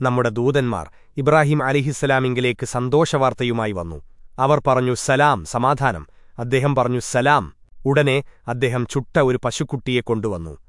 നമ്മുടെ ദൂതന്മാർ ഇബ്രാഹിം അലിഹിസ്സലാമിങ്കിലേക്ക് സന്തോഷവാർത്തയുമായി വന്നു. അവർ പറഞ്ഞു സലാം സമാധാനം. അദ്ദേഹം പറഞ്ഞു സലാം. ഉടനെ അദ്ദേഹം ചുട്ട ഒരു പശുക്കുട്ടിയെ കൊണ്ടുവന്നു.